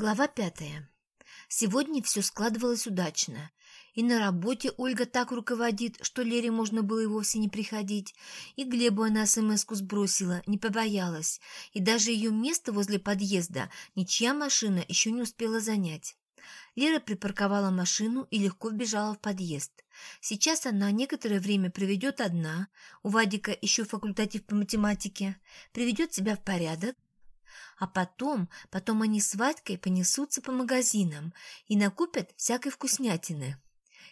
Глава пятая. Сегодня все складывалось удачно. И на работе Ольга так руководит, что Лере можно было и вовсе не приходить. И Глебу она смс-ку сбросила, не побоялась. И даже ее место возле подъезда ничья машина еще не успела занять. Лера припарковала машину и легко вбежала в подъезд. Сейчас она некоторое время проведет одна, у Вадика еще факультатив по математике, приведет себя в порядок, а потом, потом они с Вадькой понесутся по магазинам и накупят всякой вкуснятины.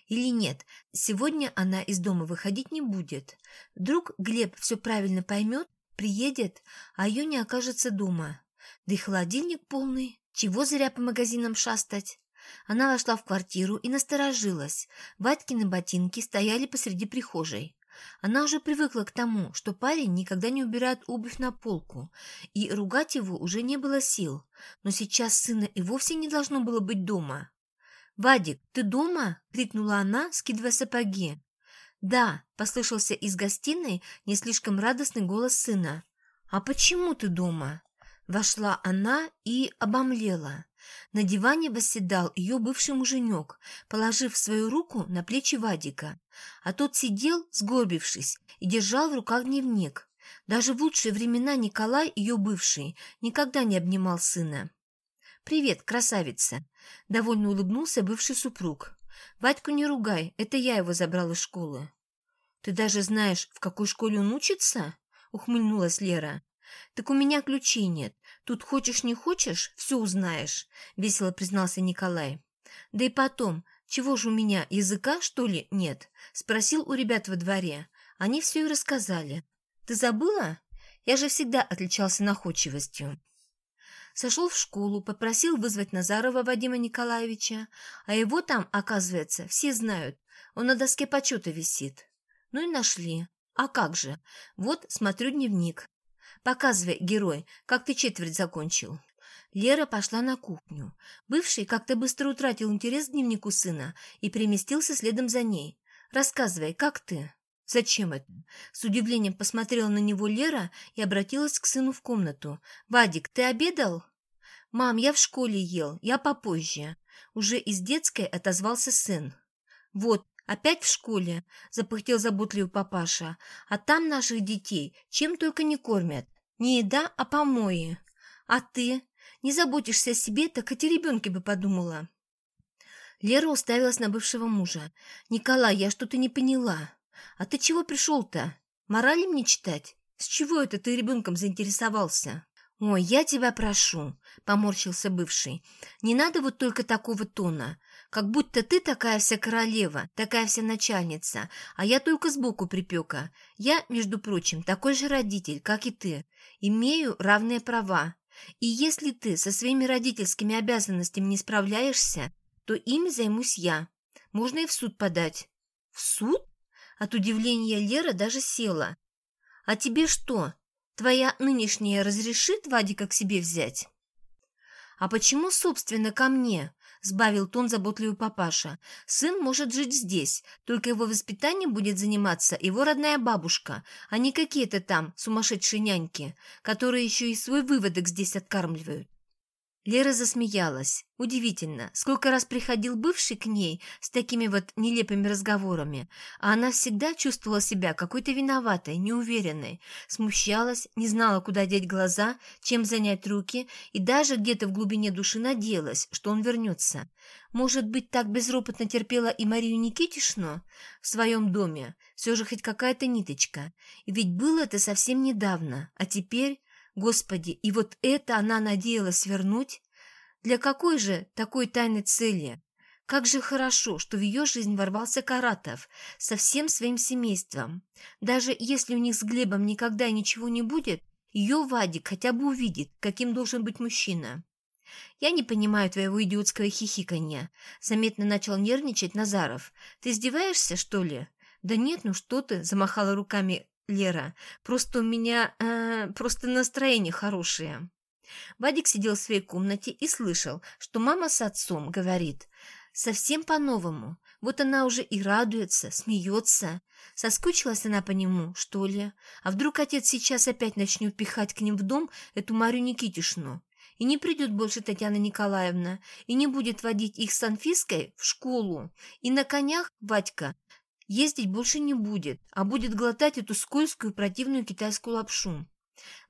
Или нет, сегодня она из дома выходить не будет. Вдруг Глеб все правильно поймет, приедет, а ее не окажется дома. Да и холодильник полный. Чего зря по магазинам шастать? Она вошла в квартиру и насторожилась. Вадькины ботинки стояли посреди прихожей. Она уже привыкла к тому, что парень никогда не убирает обувь на полку, и ругать его уже не было сил. Но сейчас сына и вовсе не должно было быть дома. «Вадик, ты дома?» — крикнула она, скидывая сапоги. «Да», — послышался из гостиной не слишком радостный голос сына. «А почему ты дома?» Вошла она и обомлела. На диване восседал ее бывший муженек, положив свою руку на плечи Вадика. А тот сидел, сгорбившись, и держал в руках дневник. Даже в лучшие времена Николай, ее бывший, никогда не обнимал сына. «Привет, красавица!» — довольно улыбнулся бывший супруг. «Вадьку не ругай, это я его забрал из школы». «Ты даже знаешь, в какой школе он учится?» — ухмыльнулась Лера. «Так у меня ключей нет. Тут хочешь не хочешь, все узнаешь», — весело признался Николай. «Да и потом, чего же у меня, языка, что ли, нет?» — спросил у ребят во дворе. Они все и рассказали. «Ты забыла? Я же всегда отличался находчивостью». Сошел в школу, попросил вызвать Назарова Вадима Николаевича, а его там, оказывается, все знают. Он на доске почета висит. Ну и нашли. А как же? Вот, смотрю дневник. Показывай, герой, как ты четверть закончил. Лера пошла на кухню. Бывший как-то быстро утратил интерес к дневнику сына и переместился следом за ней. Рассказывай, как ты? Зачем это? С удивлением посмотрела на него Лера и обратилась к сыну в комнату. Вадик, ты обедал? Мам, я в школе ел, я попозже. Уже из детской отозвался сын. Вот, «Опять в школе?» – запыхтел заботливый папаша. «А там наших детей чем только не кормят. Не еда, а помои. А ты? Не заботишься о себе, так и ребенке бы подумала. Лера уставилась на бывшего мужа. «Николай, я что-то не поняла. А ты чего пришел-то? Морали мне читать? С чего это ты ребенком заинтересовался?» «Ой, я тебя прошу», — поморщился бывший. «Не надо вот только такого тона. Как будто ты такая вся королева, такая вся начальница, а я только сбоку припека. Я, между прочим, такой же родитель, как и ты. Имею равные права. И если ты со своими родительскими обязанностями не справляешься, то ими займусь я. Можно и в суд подать». «В суд?» От удивления Лера даже села. «А тебе что, твоя нынешняя разрешит Вадика к себе взять?» «А почему, собственно, ко мне?» Сбавил тон заботливый папаша. «Сын может жить здесь, только его воспитанием будет заниматься его родная бабушка, а не какие-то там сумасшедшие няньки, которые еще и свой выводок здесь откармливают». Лера засмеялась. Удивительно, сколько раз приходил бывший к ней с такими вот нелепыми разговорами, а она всегда чувствовала себя какой-то виноватой, неуверенной, смущалась, не знала, куда деть глаза, чем занять руки и даже где-то в глубине души надеялась, что он вернется. Может быть, так безропотно терпела и Марию Никитишну в своем доме, все же хоть какая-то ниточка. И ведь было это совсем недавно, а теперь Господи, и вот это она надеялась вернуть? Для какой же такой тайной цели? Как же хорошо, что в ее жизнь ворвался Каратов со всем своим семейством. Даже если у них с Глебом никогда ничего не будет, ее Вадик хотя бы увидит, каким должен быть мужчина. «Я не понимаю твоего идиотского хихиканья», — заметно начал нервничать Назаров. «Ты издеваешься, что ли?» «Да нет, ну что ты», — замахала руками Лера. Просто у меня... Э, просто настроение хорошее». Вадик сидел в своей комнате и слышал, что мама с отцом говорит совсем по-новому. Вот она уже и радуется, смеется. Соскучилась она по нему, что ли? А вдруг отец сейчас опять начнет пихать к ним в дом эту Марию Никитишну? И не придет больше Татьяна Николаевна, и не будет водить их с Анфиской в школу. И на конях Вадька ездить больше не будет, а будет глотать эту скользкую противную китайскую лапшу.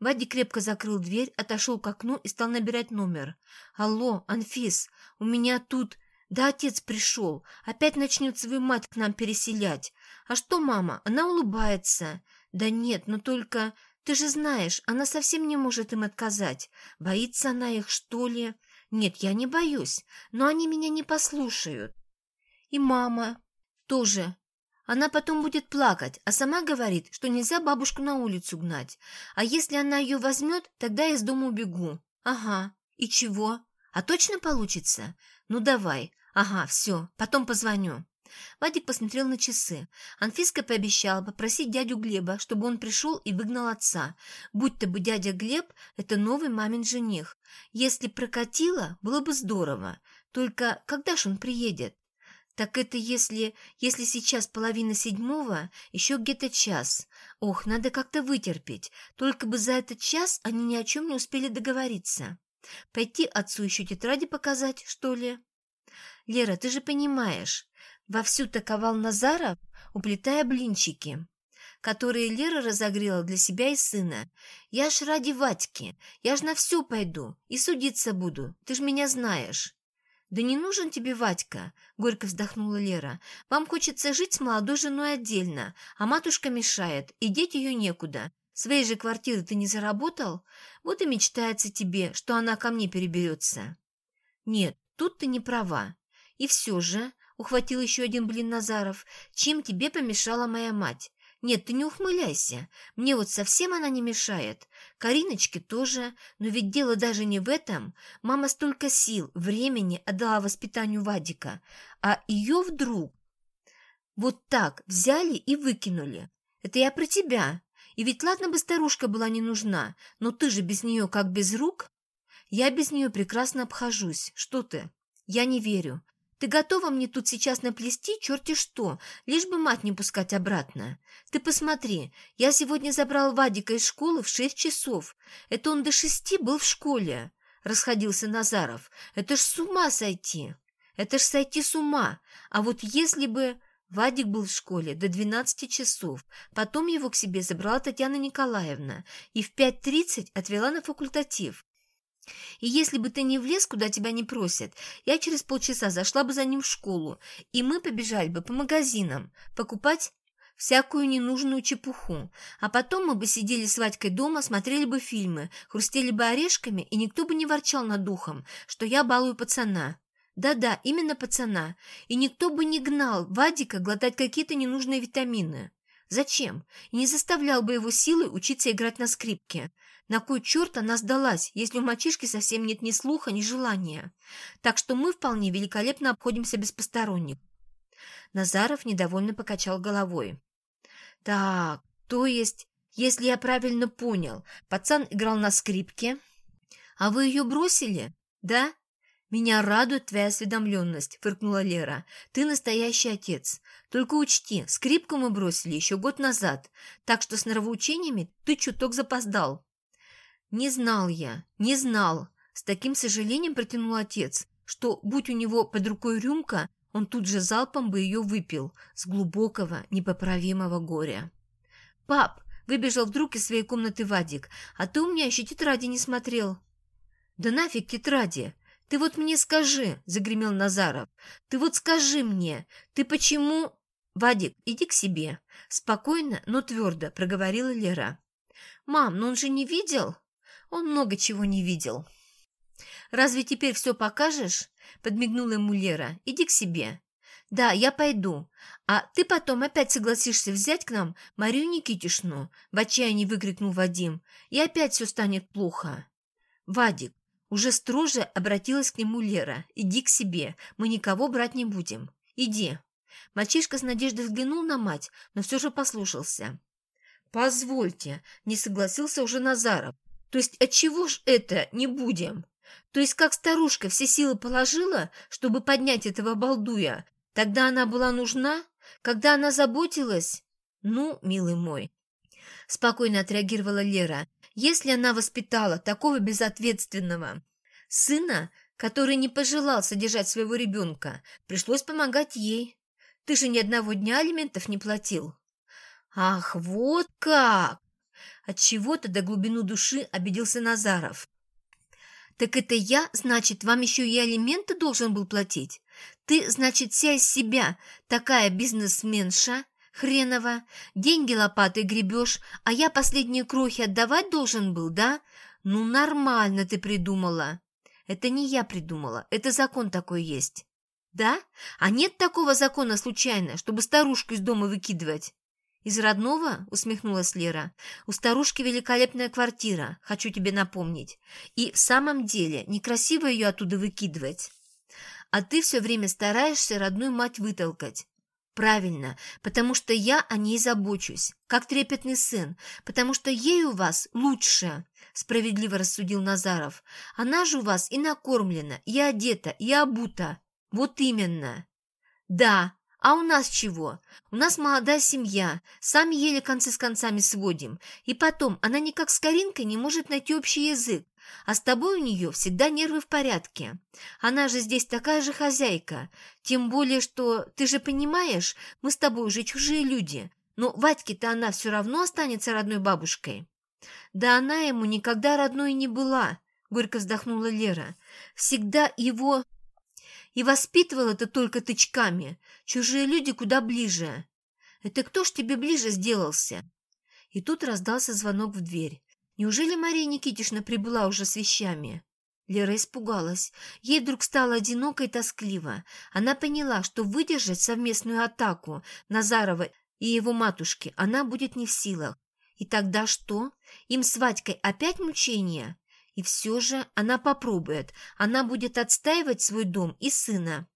Вадик крепко закрыл дверь, отошел к окну и стал набирать номер. «Алло, Анфис, у меня тут...» «Да отец пришел. Опять начнет свою мать к нам переселять. А что мама? Она улыбается. Да нет, но только... Ты же знаешь, она совсем не может им отказать. Боится она их, что ли? Нет, я не боюсь, но они меня не послушают. И мама тоже. Она потом будет плакать, а сама говорит, что нельзя бабушку на улицу гнать. А если она ее возьмет, тогда я из дома убегу. Ага. И чего? А точно получится? Ну давай. Ага, все, потом позвоню. Вадик посмотрел на часы. Анфиска пообещала попросить дядю Глеба, чтобы он пришел и выгнал отца. Будь-то бы дядя Глеб – это новый мамин жених. Если прокатило, было бы здорово. Только когда ж он приедет? Так это если... Если сейчас половина седьмого, еще где-то час. Ох, надо как-то вытерпеть. Только бы за этот час они ни о чем не успели договориться. Пойти отцу еще тетради показать, что ли? Лера, ты же понимаешь, Вовсю таковал Назаров, уплетая блинчики, которые Лера разогрела для себя и сына. «Я ж ради Вадьки, я ж на все пойду и судиться буду, ты ж меня знаешь». «Да не нужен тебе Вадька», — горько вздохнула Лера. «Вам хочется жить с молодой женой отдельно, а матушка мешает, и деть ее некуда. Своей же квартиры ты не заработал? Вот и мечтается тебе, что она ко мне переберется». «Нет, тут ты не права. И все же ухватил еще один блин Назаров. «Чем тебе помешала моя мать?» «Нет, ты не ухмыляйся. Мне вот совсем она не мешает. Кариночке тоже. Но ведь дело даже не в этом. Мама столько сил, времени отдала воспитанию Вадика. А ее вдруг вот так взяли и выкинули. Это я про тебя. И ведь ладно бы старушка была не нужна, но ты же без нее как без рук. Я без нее прекрасно обхожусь. Что ты? Я не верю. Ты готова мне тут сейчас наплести черти что, лишь бы мать не пускать обратно? Ты посмотри, я сегодня забрал Вадика из школы в шесть часов. Это он до шести был в школе, — расходился Назаров. Это ж с ума сойти! Это ж сойти с ума! А вот если бы... Вадик был в школе до двенадцати часов. Потом его к себе забрала Татьяна Николаевна и в пять тридцать отвела на факультатив. И если бы ты не влез, куда тебя не просят, я через полчаса зашла бы за ним в школу, и мы побежали бы по магазинам покупать всякую ненужную чепуху. А потом мы бы сидели с Вадькой дома, смотрели бы фильмы, хрустели бы орешками, и никто бы не ворчал над духом, что я балую пацана. Да-да, именно пацана. И никто бы не гнал Вадика глотать какие-то ненужные витамины. Зачем? И не заставлял бы его силой учиться играть на скрипке. На кой черт она сдалась, если у мальчишки совсем нет ни слуха, ни желания? Так что мы вполне великолепно обходимся без посторонних. Назаров недовольно покачал головой. Так, то есть, если я правильно понял, пацан играл на скрипке, а вы ее бросили, да? «Меня радует твоя осведомленность», — фыркнула Лера. «Ты настоящий отец. Только учти, скрипку мы бросили еще год назад, так что с нравоучениями ты чуток запоздал». «Не знал я, не знал», — с таким сожалением протянул отец, что, будь у него под рукой рюмка, он тут же залпом бы ее выпил с глубокого, непоправимого горя. «Пап!» — выбежал вдруг из своей комнаты Вадик. «А ты у меня еще тетради не смотрел». «Да нафиг тетради!» «Ты вот мне скажи», — загремел Назаров, — «ты вот скажи мне, ты почему...» «Вадик, иди к себе», — спокойно, но твердо проговорила Лера. «Мам, но он же не видел?» Он много чего не видел. «Разве теперь все покажешь?» — подмигнула ему Лера. «Иди к себе». «Да, я пойду. А ты потом опять согласишься взять к нам Марию Никитишну?» — в отчаянии выкрикнул Вадим. «И опять все станет плохо». «Вадик, уже строже обратилась к нему Лера. «Иди к себе, мы никого брать не будем. Иди». Мальчишка с надеждой взглянул на мать, но все же послушался. «Позвольте», — не согласился уже Назаров. «То есть отчего ж это не будем? То есть как старушка все силы положила, чтобы поднять этого балдуя, тогда она была нужна? Когда она заботилась? Ну, милый мой». Спокойно отреагировала Лера. Если она воспитала такого безответственного Сына, который не пожелал содержать своего ребенка, пришлось помогать ей. Ты же ни одного дня алиментов не платил. Ах, вот как! От чего-то до глубину души обиделся Назаров. Так это я, значит, вам еще и алименты должен был платить? Ты, значит, вся из себя такая бизнесменша, хренова, деньги лопатой гребешь, а я последние крохи отдавать должен был, да? Ну, нормально ты придумала. Это не я придумала, это закон такой есть. Да? А нет такого закона случайно, чтобы старушку из дома выкидывать? «Из родного?» – усмехнулась Лера. «У старушки великолепная квартира, хочу тебе напомнить. И в самом деле некрасиво ее оттуда выкидывать. А ты все время стараешься родную мать вытолкать. Правильно, потому что я о ней забочусь, как трепетный сын, потому что ей у вас лучше, справедливо рассудил Назаров. Она же у вас и накормлена, и одета, и обута. Вот именно. Да, а у нас чего? У нас молодая семья, сами еле концы с концами сводим. И потом, она никак с Каринкой не может найти общий язык. А с тобой у нее всегда нервы в порядке. Она же здесь такая же хозяйка. Тем более, что, ты же понимаешь, мы с тобой уже чужие люди. Но Вадьке-то она все равно останется родной бабушкой. Да она ему никогда родной не была, горько вздохнула Лера. Всегда его и воспитывал это только тычками. Чужие люди куда ближе. Это кто ж тебе ближе сделался? И тут раздался звонок в дверь. Неужели Мария Никитична прибыла уже с вещами? Лера испугалась. Ей вдруг стало одиноко и тоскливо. Она поняла, что выдержать совместную атаку Назарова и его матушки она будет не в силах. И тогда что? Им с Вадькой опять мучения? И все же она попробует, она будет отстаивать свой дом и сына.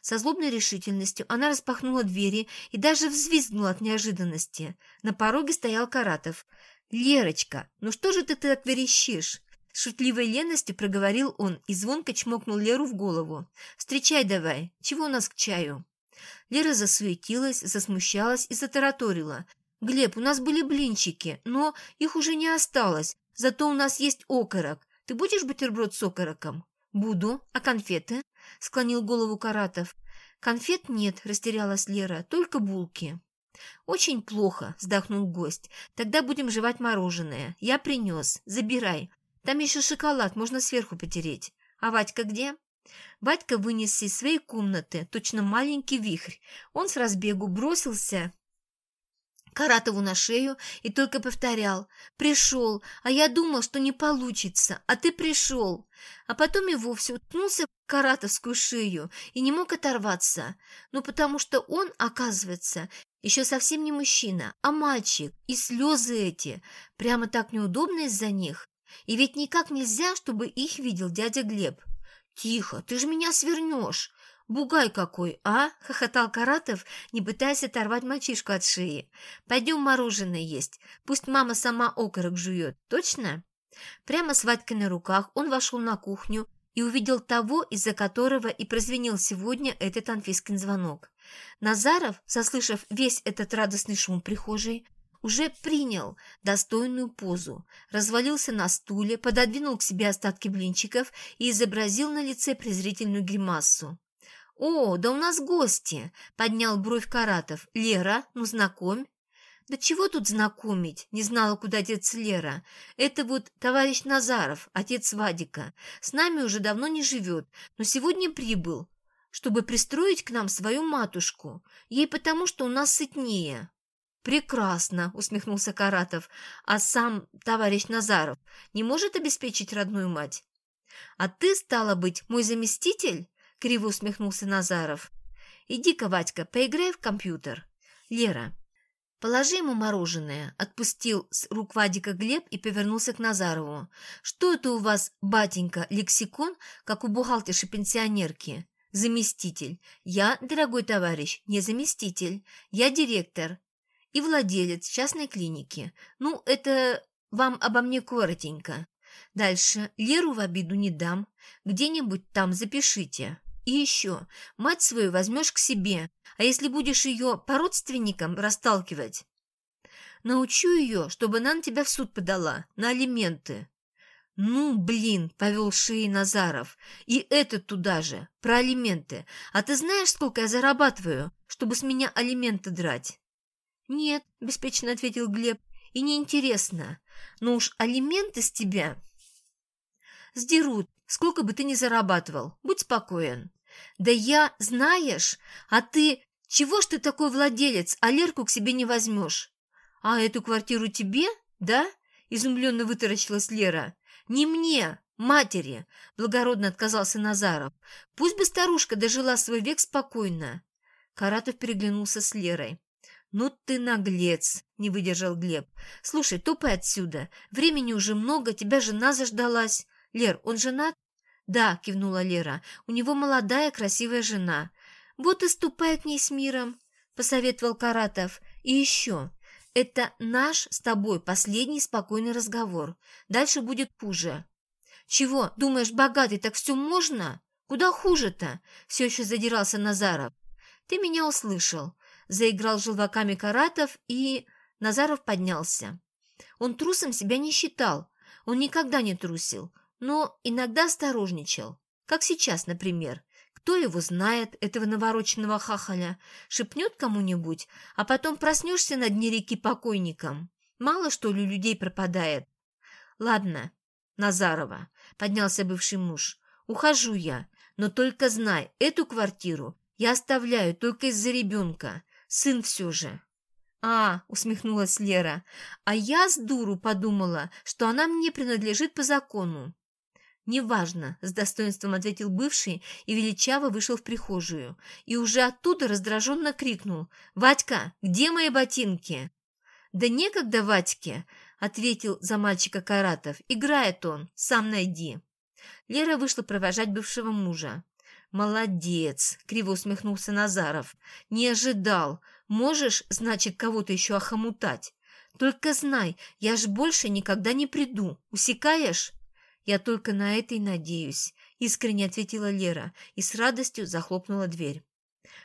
Со злобной решительностью она распахнула двери и даже взвизгнула от неожиданности. На пороге стоял Каратов. «Лерочка, ну что же ты так верещишь?» С шутливой ленностью проговорил он и звонко чмокнул Леру в голову. «Встречай давай. Чего у нас к чаю?» Лера засуетилась, засмущалась и затараторила. «Глеб, у нас были блинчики, но их уже не осталось. Зато у нас есть окорок. Ты будешь бутерброд с окороком? Буду. А конфеты? Склонил голову Каратов. Конфет нет, растерялась Лера, только булки. Очень плохо, вздохнул гость. Тогда будем жевать мороженое. Я принес. Забирай. Там еще шоколад, можно сверху потереть. А Вадька где? Вадька вынес из своей комнаты точно маленький вихрь. Он с разбегу бросился Каратову на шею и только повторял «Пришел, а я думал, что не получится, а ты пришел». А потом и вовсе уткнулся в каратовскую шею и не мог оторваться, ну потому что он, оказывается, еще совсем не мужчина, а мальчик, и слезы эти, прямо так неудобно из-за них. И ведь никак нельзя, чтобы их видел дядя Глеб. «Тихо, ты же меня свернешь!» «Бугай какой, а?» — хохотал Каратов, не пытаясь оторвать мальчишку от шеи. «Пойдем мороженое есть. Пусть мама сама окорок жует. Точно?» Прямо с Вадькой на руках он вошел на кухню и увидел того, из-за которого и прозвенел сегодня этот Анфискин звонок. Назаров, заслышав весь этот радостный шум прихожей, уже принял достойную позу, развалился на стуле, пододвинул к себе остатки блинчиков и изобразил на лице презрительную гримасу. «О, да у нас гости!» — поднял бровь Каратов. «Лера, ну знакомь». «Да чего тут знакомить?» — не знала, куда деться Лера. «Это вот товарищ Назаров, отец Вадика. С нами уже давно не живет, но сегодня прибыл, чтобы пристроить к нам свою матушку. Ей потому, что у нас сытнее». «Прекрасно!» — усмехнулся Каратов. «А сам товарищ Назаров не может обеспечить родную мать?» «А ты, стала быть, мой заместитель?» Криво усмехнулся Назаров. «Иди-ка, Вадька, поиграй в компьютер. Лера, положи ему мороженое». Отпустил с рук Вадика Глеб и повернулся к Назарову. «Что это у вас, батенька, лексикон, как у бухгалтерши-пенсионерки?» «Заместитель. Я, дорогой товарищ, не заместитель. Я директор и владелец частной клиники. Ну, это вам обо мне коротенько. Дальше. Леру в обиду не дам. Где-нибудь там запишите». И еще, мать свою возьмешь к себе, а если будешь ее по родственникам расталкивать, научу ее, чтобы она на тебя в суд подала, на алименты. «Ну, блин!» — повел шеи Назаров. «И этот туда же, про алименты. А ты знаешь, сколько я зарабатываю, чтобы с меня алименты драть?» «Нет», — беспечно ответил Глеб, — «и неинтересно. Но уж алименты с тебя...» «Сдерут, сколько бы ты ни зарабатывал. Будь спокоен». «Да я, знаешь, а ты... Чего ж ты такой владелец, а Лерку к себе не возьмешь?» «А эту квартиру тебе, да?» — изумленно вытаращилась Лера. «Не мне, матери!» — благородно отказался Назаров. «Пусть бы старушка дожила свой век спокойно!» Каратов переглянулся с Лерой. «Ну ты наглец!» — не выдержал Глеб. «Слушай, топай отсюда. Времени уже много, тебя жена заждалась. Лер, он женат?» «Да», — кивнула Лера. «У него молодая красивая жена. Вот и ступай к ней с миром», — посоветовал Каратов. «И еще. Это наш с тобой последний спокойный разговор. Дальше будет хуже. Чего, думаешь, богатый, так все можно? Куда хуже-то? Все еще задирался Назаров. Ты меня услышал. Заиграл желваками Каратов, и... Назаров поднялся. Он трусом себя не считал. Он никогда не трусил, но иногда осторожничал. Как сейчас, например. Кто его знает, этого навороченного хахаля? Шепнет кому-нибудь, а потом проснешься на дне реки покойником. Мало что ли людей пропадает. Ладно, Назарова, поднялся бывший муж. Ухожу я, но только знай, эту квартиру я оставляю только из-за ребенка. Сын все же. «А», — усмехнулась Лера, — «а я с дуру подумала, что она мне принадлежит по закону. «Неважно», — с достоинством ответил бывший и величаво вышел в прихожую. И уже оттуда раздраженно крикнул. «Вадька, где мои ботинки?» «Да некогда, Вадьке», — ответил за мальчика Каратов. «Играет он, сам найди». Лера вышла провожать бывшего мужа. «Молодец!» — криво усмехнулся Назаров. «Не ожидал. Можешь, значит, кого-то еще охомутать. Только знай, я ж больше никогда не приду. Усекаешь?» «Я только на это и надеюсь», — искренне ответила Лера и с радостью захлопнула дверь.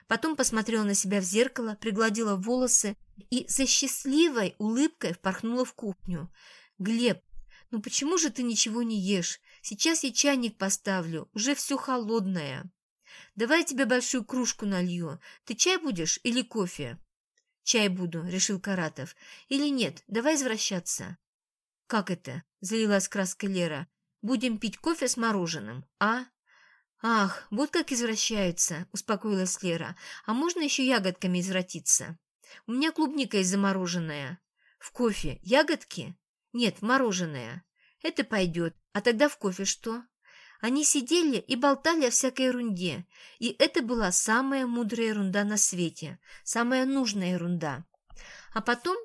Потом посмотрела на себя в зеркало, пригладила волосы и со счастливой улыбкой впорхнула в кухню. «Глеб, ну почему же ты ничего не ешь? Сейчас я чайник поставлю, уже все холодное. Давай я тебе большую кружку налью. Ты чай будешь или кофе?» «Чай буду», — решил Каратов. «Или нет, давай возвращаться». «Как это?» — залилась краской Лера. Будем пить кофе с мороженым, а?» «Ах, вот как извращаются», — успокоилась Лера. «А можно еще ягодками извратиться? У меня клубника есть замороженная». «В кофе ягодки?» «Нет, мороженое». «Это пойдет. А тогда в кофе что?» Они сидели и болтали о всякой ерунде, и это была самая мудрая ерунда на свете, самая нужная ерунда. А потом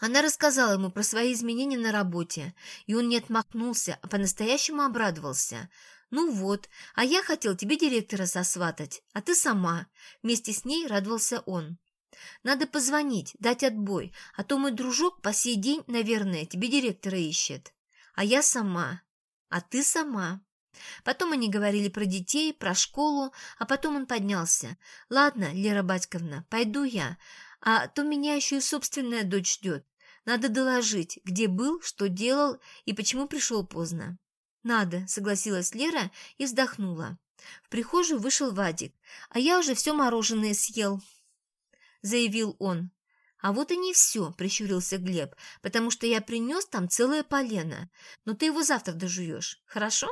она рассказала ему про свои изменения на работе, и он не отмахнулся, а по-настоящему обрадовался. «Ну вот, а я хотел тебе директора сосватать, а ты сама». Вместе с ней радовался он. «Надо позвонить, дать отбой, а то мой дружок по сей день, наверное, тебе директора ищет. А я сама. А ты сама». Потом они говорили про детей, про школу, а потом он поднялся. «Ладно, Лера Батьковна, пойду я, а то меня еще и собственная дочь ждет. Надо доложить, где был, что делал и почему пришел поздно. «Надо», — согласилась Лера и вздохнула. В прихожую вышел Вадик. «А я уже все мороженое съел», — заявил он. «А вот и не все», — прищурился Глеб, «потому что я принес там целое полено. Но ты его завтра дожуешь, хорошо?»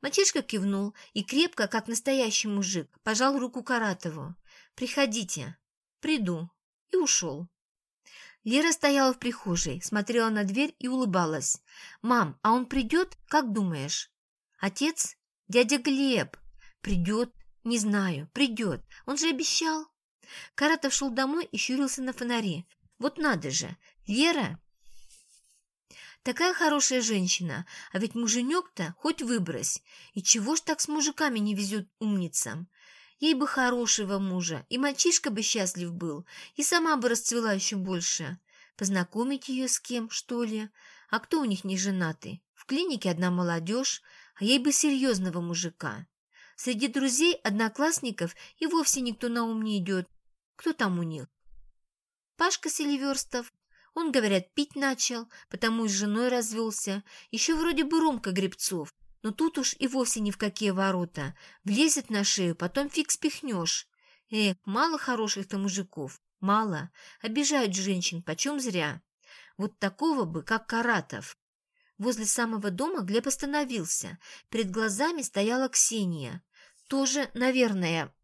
Мальчишка кивнул и крепко, как настоящий мужик, пожал руку Каратову. «Приходите». «Приду». И ушел. Лера стояла в прихожей, смотрела на дверь и улыбалась. «Мам, а он придет? Как думаешь?» «Отец? Дядя Глеб. Придет? Не знаю. Придет. Он же обещал». Каратов шел домой и щурился на фонари. «Вот надо же! Лера Такая хорошая женщина, а ведь муженек-то хоть выбрось. И чего ж так с мужиками не везет умницам? Ей бы хорошего мужа, и мальчишка бы счастлив был, и сама бы расцвела еще больше. Познакомить ее с кем, что ли? А кто у них не женатый? В клинике одна молодежь, а ей бы серьезного мужика. Среди друзей, одноклассников и вовсе никто на ум не идет. Кто там у них? Пашка Селиверстов. Он, говорят, пить начал, потому и с женой развелся. Еще вроде бы Ромка Гребцов. Но тут уж и вовсе ни в какие ворота. Влезет на шею, потом фиг спихнешь. Эх, мало хороших-то мужиков. Мало. Обижают женщин, почем зря. Вот такого бы, как Каратов. Возле самого дома Глеб остановился. Перед глазами стояла Ксения. Тоже, наверное,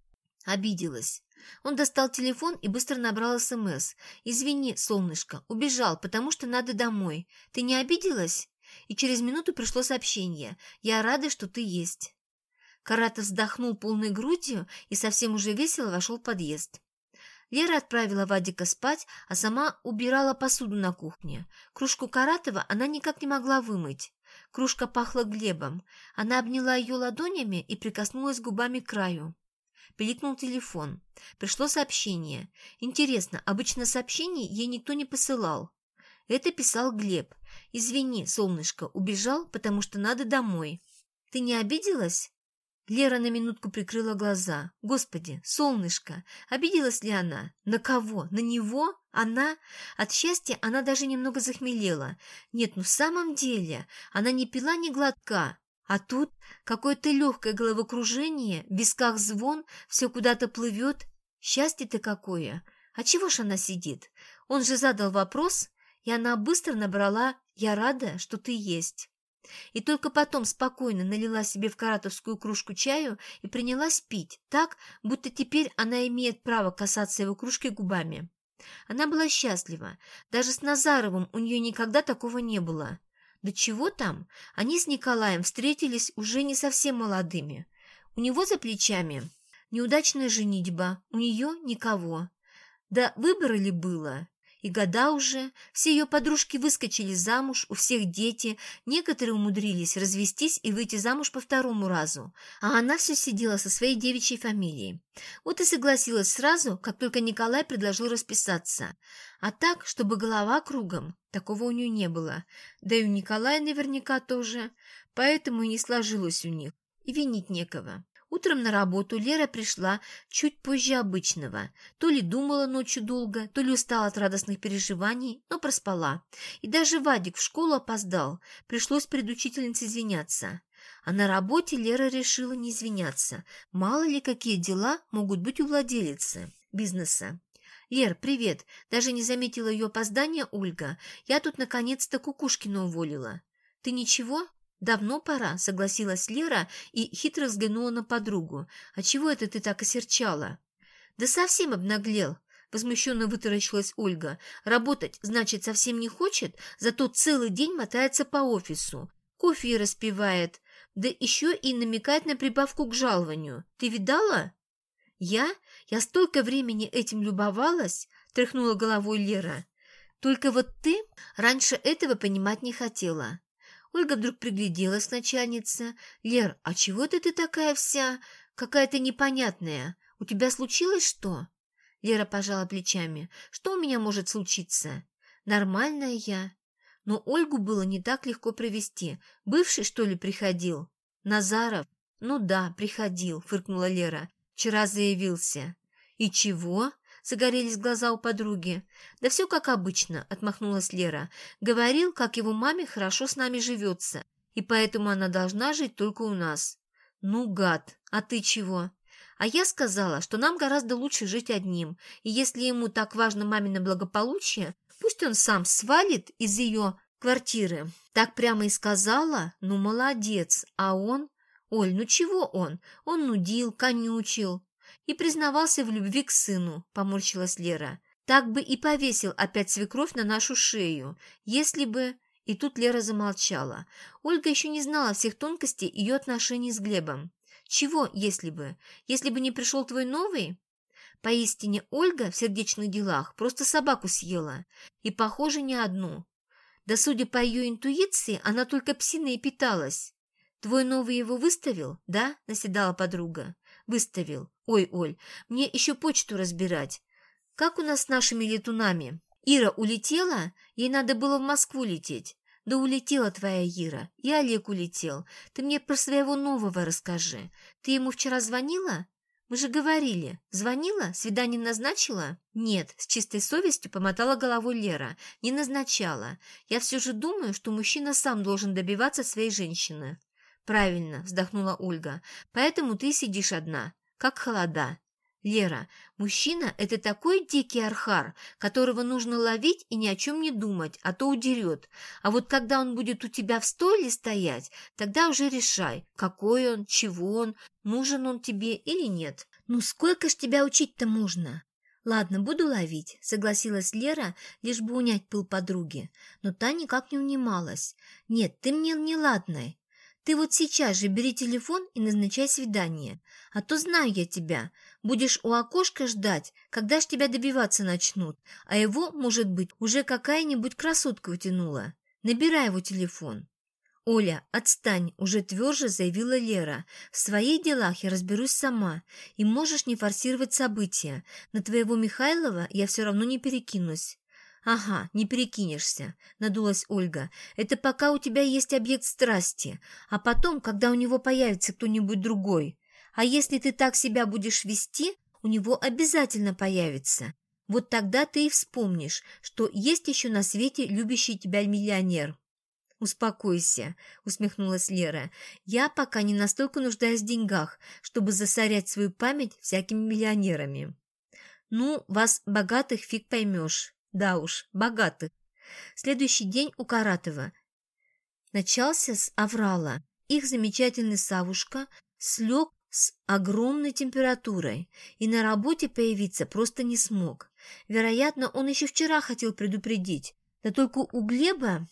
обиделась. Он достал телефон и быстро набрал СМС. «Извини, солнышко, убежал, потому что надо домой. Ты не обиделась?» И через минуту пришло сообщение. «Я рада, что ты есть». Каратов вздохнул полной грудью и совсем уже весело вошел в подъезд. Лера отправила Вадика спать, а сама убирала посуду на кухне. Кружку Каратова она никак не могла вымыть. Кружка пахла Глебом. Она обняла ее ладонями и прикоснулась губами к краю. Пиликнул телефон. Пришло сообщение. Интересно, обычно сообщений ей никто не посылал. Это писал Глеб. «Извини, солнышко, убежал, потому что надо домой. Ты не обиделась?» Лера на минутку прикрыла глаза. Господи, солнышко! Обиделась ли она? На кого? На него? Она? От счастья она даже немного захмелела. Нет, ну в самом деле, она не пила ни глотка. А тут какое-то легкое головокружение, в висках звон, все куда-то плывет. Счастье-то какое! А чего ж она сидит? Он же задал вопрос, и она быстро набрала «Я рада, что ты есть». И только потом спокойно налила себе в каратовскую кружку чаю и принялась пить, так, будто теперь она имеет право касаться его кружки губами. Она была счастлива. Даже с Назаровым у нее никогда такого не было. Да чего там? Они с Николаем встретились уже не совсем молодыми. У него за плечами неудачная женитьба, у нее никого. Да выбора ли было? И года уже, все ее подружки выскочили замуж, у всех дети, некоторые умудрились развестись и выйти замуж по второму разу, а она все сидела со своей девичьей фамилией. Вот и согласилась сразу, как только Николай предложил расписаться. А так, чтобы голова кругом, такого у нее не было. Да и у Николая наверняка тоже, поэтому и не сложилось у них, и винить некого. Утром на работу Лера пришла чуть позже обычного. То ли думала ночью долго, то ли устала от радостных переживаний, но проспала. И даже Вадик в школу опоздал. Пришлось перед учительницей извиняться. А на работе Лера решила не извиняться. Мало ли какие дела могут быть у владелицы бизнеса. «Лер, привет!» Даже не заметила ее опоздания Ольга. «Я тут наконец-то Кукушкина уволила». «Ты ничего?» «Давно пора», — согласилась Лера и хитро взглянула на подругу. «А чего это ты так осерчала?» «Да совсем обнаглел», — возмущенно вытаращилась Ольга. «Работать, значит, совсем не хочет, зато целый день мотается по офису. Кофе распивает, да еще и намекает на прибавку к жалованию. Ты видала?» «Я? Я столько времени этим любовалась», — тряхнула головой Лера. «Только вот ты раньше этого понимать не хотела». Ольга вдруг пригляделась к начальнице. «Лер, а чего ты ты такая вся? Какая-то непонятная. У тебя случилось что?» Лера пожала плечами. «Что у меня может случиться?» «Нормальная я». Но Ольгу было не так легко провести. Бывший, что ли, приходил? Назаров? Ну да, приходил, фыркнула Лера. Вчера заявился. И чего? Загорелись глаза у подруги. «Да все как обычно», — отмахнулась Лера. «Говорил, как его маме хорошо с нами живется, и поэтому она должна жить только у нас». «Ну, гад, а ты чего?» «А я сказала, что нам гораздо лучше жить одним, и если ему так важно мамино благополучие, пусть он сам свалит из ее квартиры». Так прямо и сказала? Ну, молодец. А он? Оль, ну чего он? Он нудил, конючил и признавался в любви к сыну», — поморщилась Лера. «Так бы и повесил опять свекровь на нашу шею, если бы...» И тут Лера замолчала. Ольга еще не знала всех тонкостей ее отношений с Глебом. «Чего, если бы? Если бы не пришел твой новый?» Поистине, Ольга в сердечных делах просто собаку съела. И, похоже, не одну. Да, судя по ее интуиции, она только псиной питалась. «Твой новый его выставил, да?» – наседала подруга. «Выставил. Ой, Оль, мне еще почту разбирать. Как у нас с нашими летунами? Ира улетела? Ей надо было в Москву лететь. Да улетела твоя Ира. И Олег улетел. Ты мне про своего нового расскажи. Ты ему вчера звонила? Мы же говорили. Звонила? Свидание назначила? Нет, с чистой совестью помотала головой Лера. Не назначала. Я все же думаю, что мужчина сам должен добиваться своей женщины. Правильно, вздохнула Ольга. Поэтому ты сидишь одна, как холода. Лера, мужчина – это такой дикий архар, которого нужно ловить и ни о чем не думать, а то удерет. А вот когда он будет у тебя в стойле стоять, тогда уже решай, какой он, чего он, нужен он тебе или нет. Ну сколько ж тебя учить-то можно? «Ладно, буду ловить», — согласилась Лера, лишь бы унять пыл подруги. Но та никак не унималась. «Нет, ты мне не ладная. Ты вот сейчас же бери телефон и назначай свидание. А то знаю я тебя. Будешь у окошка ждать, когда ж тебя добиваться начнут, а его, может быть, уже какая-нибудь красотка утянула. Набирай его телефон. «Оля, отстань!» – уже тверже заявила Лера. «В своих делах я разберусь сама, и можешь не форсировать события. На твоего Михайлова я все равно не перекинусь». «Ага, не перекинешься», — надулась Ольга. «Это пока у тебя есть объект страсти, а потом, когда у него появится кто-нибудь другой. А если ты так себя будешь вести, у него обязательно появится. Вот тогда ты и вспомнишь, что есть еще на свете любящий тебя миллионер». «Успокойся», — усмехнулась Лера. «Я пока не настолько нуждаюсь в деньгах, чтобы засорять свою память всякими миллионерами». «Ну, вас, богатых, фиг поймешь». Да уж, богатых. Следующий день у Каратова начался с аврала. Их замечательный Савушка слег с огромной температурой и на работе появиться просто не смог. Вероятно, он еще вчера хотел предупредить, да только у Глеба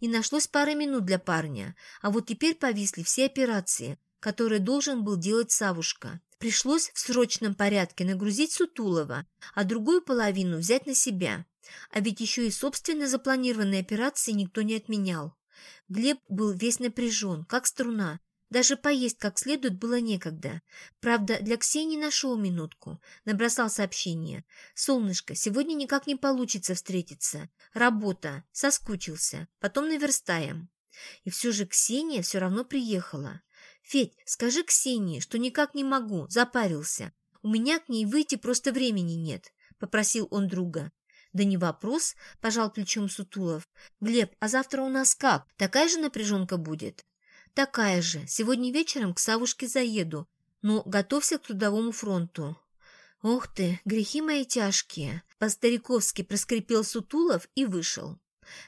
не нашлось пары минут для парня, а вот теперь повисли все операции, которые должен был делать Савушка. Пришлось в срочном порядке нагрузить Сутулова, а другую половину взять на себя. А ведь еще и собственно запланированные операции никто не отменял. Глеб был весь напряжен, как струна. Даже поесть как следует было некогда. Правда, для Ксении нашел минутку. Набросал сообщение. «Солнышко, сегодня никак не получится встретиться. Работа. Соскучился. Потом наверстаем». И все же Ксения все равно приехала. «Федь, скажи Ксении, что никак не могу, запарился. У меня к ней выйти просто времени нет», — попросил он друга. «Да не вопрос», — пожал плечом Сутулов. «Глеб, а завтра у нас как? Такая же напряженка будет?» «Такая же. Сегодня вечером к Савушке заеду. Но готовься к трудовому фронту». «Ох ты, грехи мои тяжкие!» По-стариковски проскрипел Сутулов и вышел.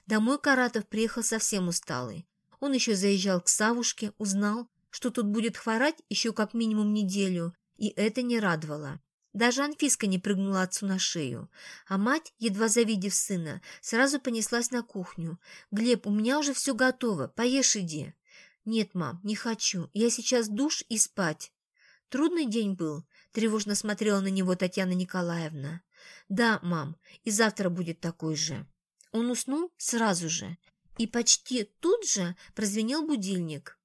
Домой Каратов приехал совсем усталый. Он еще заезжал к Савушке, узнал, что тут будет хворать еще как минимум неделю, и это не радовало. Даже Анфиска не прыгнула отцу на шею, а мать, едва завидев сына, сразу понеслась на кухню. «Глеб, у меня уже все готово, поешь иди». «Нет, мам, не хочу, я сейчас душ и спать». «Трудный день был», — тревожно смотрела на него Татьяна Николаевна. «Да, мам, и завтра будет такой же». Он уснул сразу же, и почти тут же прозвенел будильник.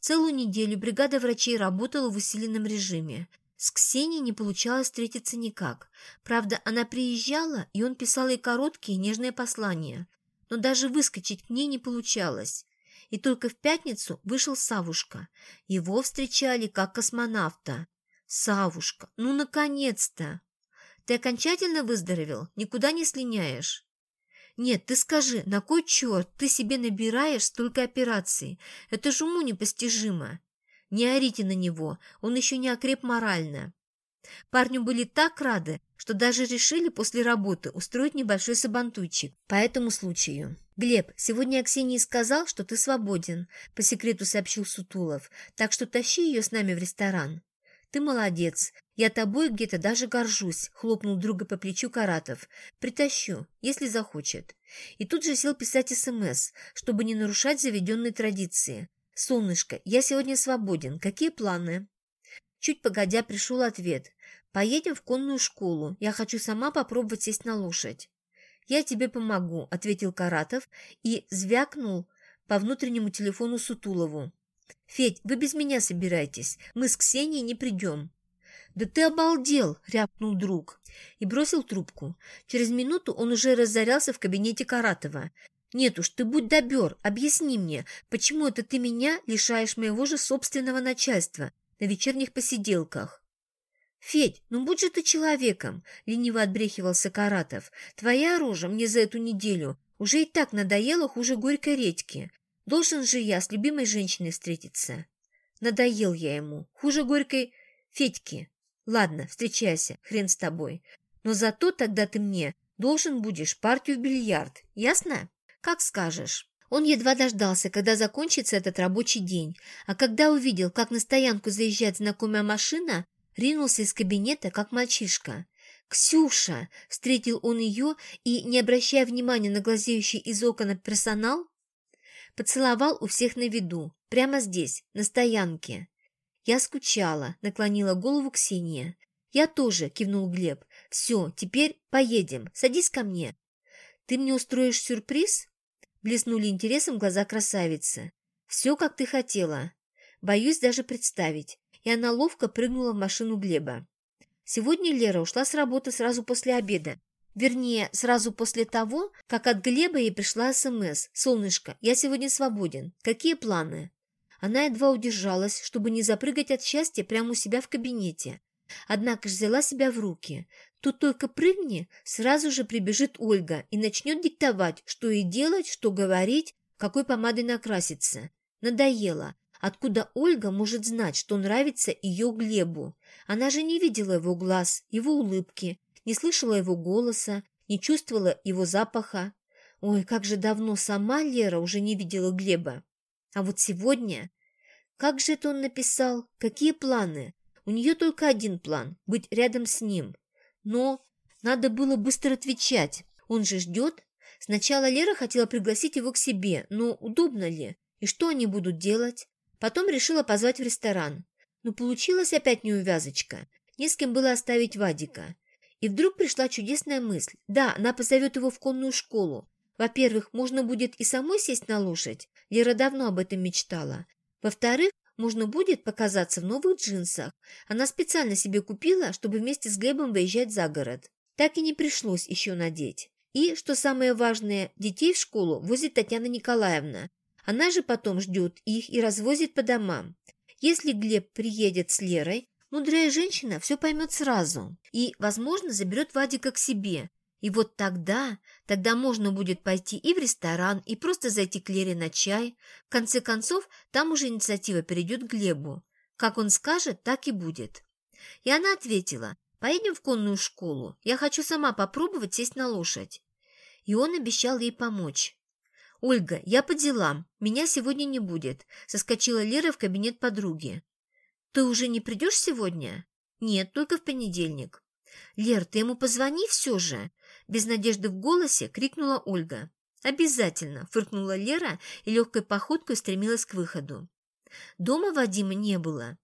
Целую неделю бригада врачей работала в усиленном режиме. С Ксенией не получалось встретиться никак. Правда, она приезжала, и он писал ей короткие нежные послания. Но даже выскочить к ней не получалось. И только в пятницу вышел Савушка. Его встречали как космонавта. «Савушка, ну, наконец-то!» «Ты окончательно выздоровел? Никуда не слиняешь?» Нет, ты скажи, на кой черт ты себе набираешь столько операций? Это же уму непостижимо. Не орите на него, он еще не окреп морально. Парню были так рады, что даже решили после работы устроить небольшой сабантуйчик по этому случаю. «Глеб, сегодня Аксении сказал, что ты свободен», — по секрету сообщил Сутулов, «так что тащи ее с нами в ресторан». «Ты молодец. Я тобой где-то даже горжусь», — хлопнул друга по плечу Каратов. «Притащу, если захочет». И тут же сел писать СМС, чтобы не нарушать заведенные традиции. «Солнышко, я сегодня свободен. Какие планы?» Чуть погодя пришел ответ. «Поедем в конную школу. Я хочу сама попробовать сесть на лошадь». «Я тебе помогу», — ответил Каратов и звякнул по внутреннему телефону Сутулову. «Федь, вы без меня собирайтесь. Мы с Ксенией не придем». «Да ты обалдел!» — рявкнул друг. И бросил трубку. Через минуту он уже разорялся в кабинете Каратова. «Нет уж, ты будь добер, объясни мне, почему это ты меня лишаешь моего же собственного начальства на вечерних посиделках?» «Федь, ну будь же ты человеком!» — лениво отбрехивался Каратов. «Твоя рожа мне за эту неделю уже и так надоела хуже горькой редьки. Должен же я с любимой женщиной встретиться». Надоел я ему. Хуже горькой Федьки. Ладно, встречайся, хрен с тобой. Но зато тогда ты мне должен будешь партию в бильярд. Ясно? Как скажешь. Он едва дождался, когда закончится этот рабочий день, а когда увидел, как на стоянку заезжает знакомая машина, ринулся из кабинета, как мальчишка. «Ксюша!» — встретил он ее и, не обращая внимания на глазеющий из окон персонал, поцеловал у всех на виду, прямо здесь, на стоянке. «Я скучала», — наклонила голову Ксения. «Я тоже», — кивнул Глеб. «Все, теперь поедем. Садись ко мне». «Ты мне устроишь сюрприз?» Блеснули интересом глаза красавицы. «Все, как ты хотела. Боюсь даже представить». И она ловко прыгнула в машину Глеба. Сегодня Лера ушла с работы сразу после обеда. Вернее, сразу после того, как от Глеба ей пришла СМС. «Солнышко, я сегодня свободен. Какие планы?» Она едва удержалась, чтобы не запрыгать от счастья прямо у себя в кабинете. Однако же взяла себя в руки. Тут только прыгни, сразу же прибежит Ольга и начнет диктовать, что и делать, что говорить, какой помадой накраситься. Надоело. Откуда Ольга может знать, что нравится ее Глебу? Она же не видела его глаз, его улыбки, не слышала его голоса, не чувствовала его запаха. Ой, как же давно сама Лера уже не видела Глеба. А вот сегодня... Как же это он написал? Какие планы? У нее только один план – быть рядом с ним. Но надо было быстро отвечать. Он же ждет. Сначала Лера хотела пригласить его к себе, но удобно ли? И что они будут делать? Потом решила позвать в ресторан. Но получилась опять неувязочка. Не с кем было оставить Вадика. И вдруг пришла чудесная мысль. Да, она позовет его в конную школу. Во-первых, можно будет и самой сесть на лошадь. Лера давно об этом мечтала. Во-вторых, можно будет показаться в новых джинсах. Она специально себе купила, чтобы вместе с Глебом выезжать за город. Так и не пришлось еще надеть. И, что самое важное, детей в школу возит Татьяна Николаевна. Она же потом ждет их и развозит по домам. Если Глеб приедет с Лерой, мудрая женщина все поймет сразу и, возможно, заберет Вадика к себе, и вот тогда, тогда можно будет пойти и в ресторан, и просто зайти к Лере на чай. В конце концов, там уже инициатива перейдет к Глебу. Как он скажет, так и будет. И она ответила, поедем в конную школу, я хочу сама попробовать сесть на лошадь. И он обещал ей помочь. «Ольга, я по делам, меня сегодня не будет», — соскочила Лера в кабинет подруги. «Ты уже не придешь сегодня?» «Нет, только в понедельник». «Лер, ты ему позвони все же», без надежды в голосе крикнула Ольга. «Обязательно!» – фыркнула Лера и легкой походкой стремилась к выходу. Дома Вадима не было.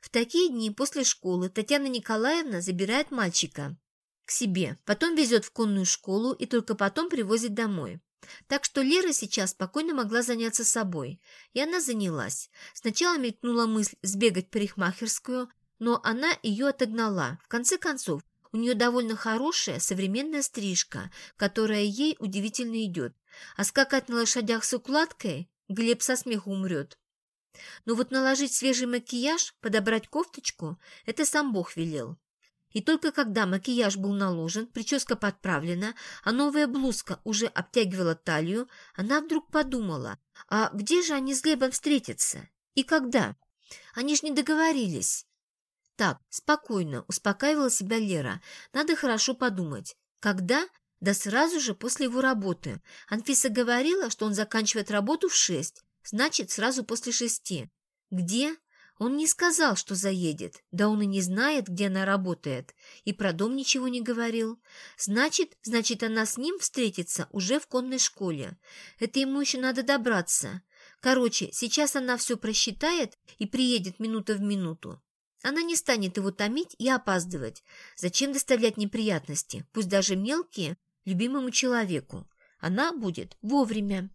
В такие дни после школы Татьяна Николаевна забирает мальчика к себе, потом везет в конную школу и только потом привозит домой. Так что Лера сейчас спокойно могла заняться собой. И она занялась. Сначала мелькнула мысль сбегать в парикмахерскую, но она ее отогнала. В конце концов, у нее довольно хорошая современная стрижка, которая ей удивительно идет. А скакать на лошадях с укладкой Глеб со смеху умрет. Но вот наложить свежий макияж, подобрать кофточку – это сам Бог велел. И только когда макияж был наложен, прическа подправлена, а новая блузка уже обтягивала талию, она вдруг подумала, а где же они с Глебом встретятся? И когда? Они ж не договорились. Так, спокойно, успокаивала себя Лера. Надо хорошо подумать. Когда? Да сразу же после его работы. Анфиса говорила, что он заканчивает работу в шесть. Значит, сразу после шести. Где? Он не сказал, что заедет. Да он и не знает, где она работает. И про дом ничего не говорил. Значит, значит, она с ним встретится уже в конной школе. Это ему еще надо добраться. Короче, сейчас она все просчитает и приедет минута в минуту. Она не станет его томить и опаздывать. Зачем доставлять неприятности, пусть даже мелкие, любимому человеку? Она будет вовремя.